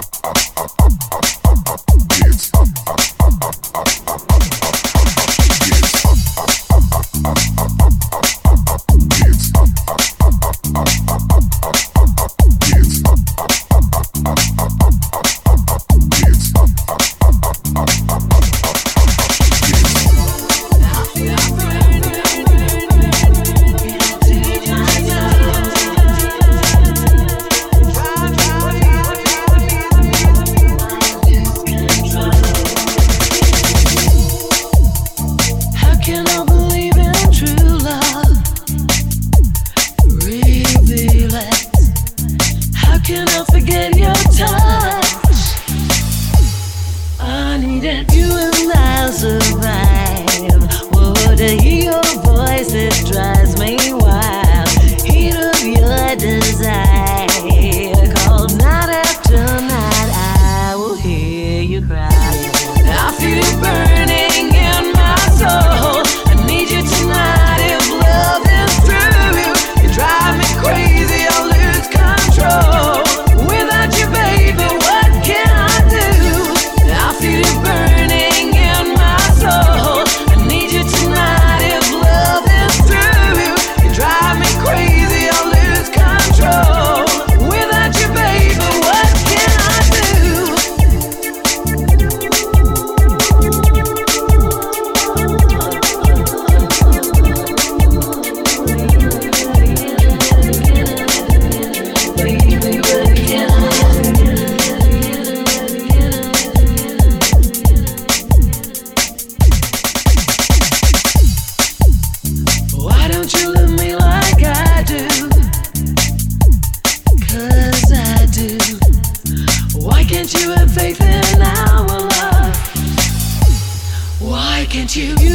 up, up. cannot forget your touch. I needed you and I'll survive. What a hear your voice? It drives me. you.